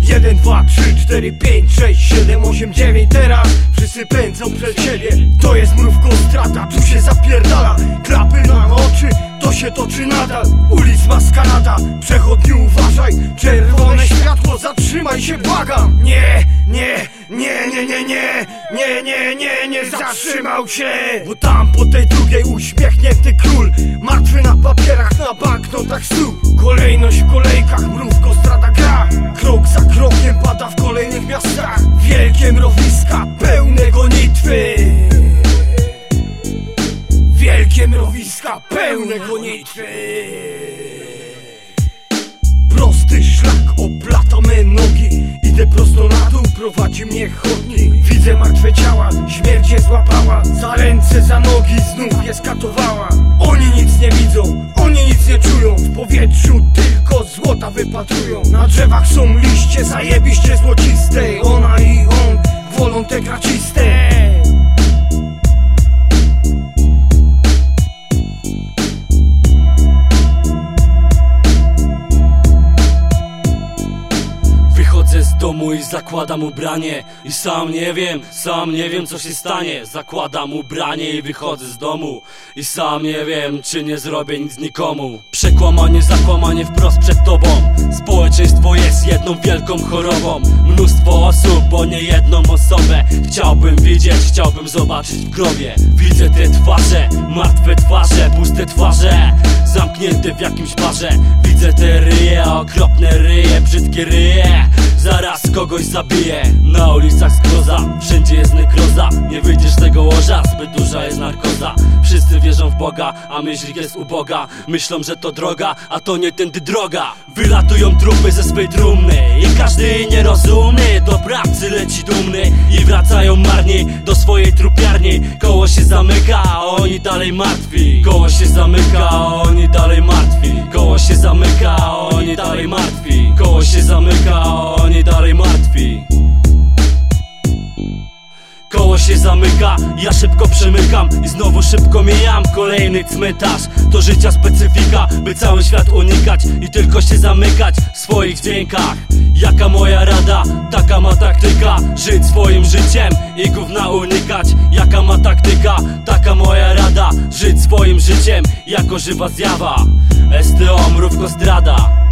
Jeden, dwa, trzy, cztery, pięć, sześć, siedem, osiem, dziewięć. Teraz wszyscy pędzą przed siebie. To jest mrówko strata, tu się zapierdala. Klapy na oczy, to się toczy nadal. Ulic maskarada, przechodni uważaj. Czerwone światło, zatrzymaj zatrzymał się. Bo tam po tej drugiej uśmiechnięty król. Martwy na papierach, na banknotach stu Kolejność w kolejkach, mrówko strata gra. Krok za krokiem pada w kolejnych miastach. Wielkie mrowiska, pełne gonitwy. Wielkie mrowiska, pełne gonitwy. Prosty szlak oplata me nogi. Idę prosto na dół, prowadzi mnie chodnik Widzę martwe ciała, śmierć je złapała Za ręce, za nogi znów je skatowała. Oni nic nie widzą, oni nic nie czują W powietrzu tylko złota wypatrują. Na drzewach są liście zajebiście złociste Ona i on wolą te graciste domu i zakładam ubranie I sam nie wiem, sam nie wiem co się stanie. Zakładam ubranie i wychodzę z domu. I sam nie wiem, czy nie zrobię nic nikomu. Przekłamanie, zakłamanie wprost przed tobą. Społeczeństwo jest jedną wielką chorobą. Mnóstwo osób, bo nie jedną osobę. Chciałbym widzieć, chciałbym zobaczyć w grobie. Widzę te twarze, martwe twarze, puste twarze. Zamknięte w jakimś barze. Widzę te ryje, okropne ryje, brzydkie ryje Zaraz kogoś zabiję. Na ulicach skroza, wszędzie jest nekroza. Nie wyjdziesz z tego łoża, zbyt duża jest narkoza. Wszyscy wierzą w Boga, a myśl jest uboga. Myślą, że to droga, a to nie tędy droga. Wylatują trupy ze swej trumny I każdy nierozumny do pracy leci dumny I wracają marni do swojej trupiarni. Koło się zamyka, a oni dalej martwi. Koło się zamyka, a oni dalej martwi się zamyka, oni dalej martwi. Koło się zamyka, oni dalej zamyka, ja szybko przemykam I znowu szybko mijam kolejny cmentarz. To życia specyfika, by cały świat unikać I tylko się zamykać w swoich dźwiękach. Jaka moja rada, taka ma taktyka. Żyć swoim życiem i gówna unikać. Jaka ma taktyka, taka moja rada. Żyć swoim życiem jako żywa zjawa. STO mrówko zdrada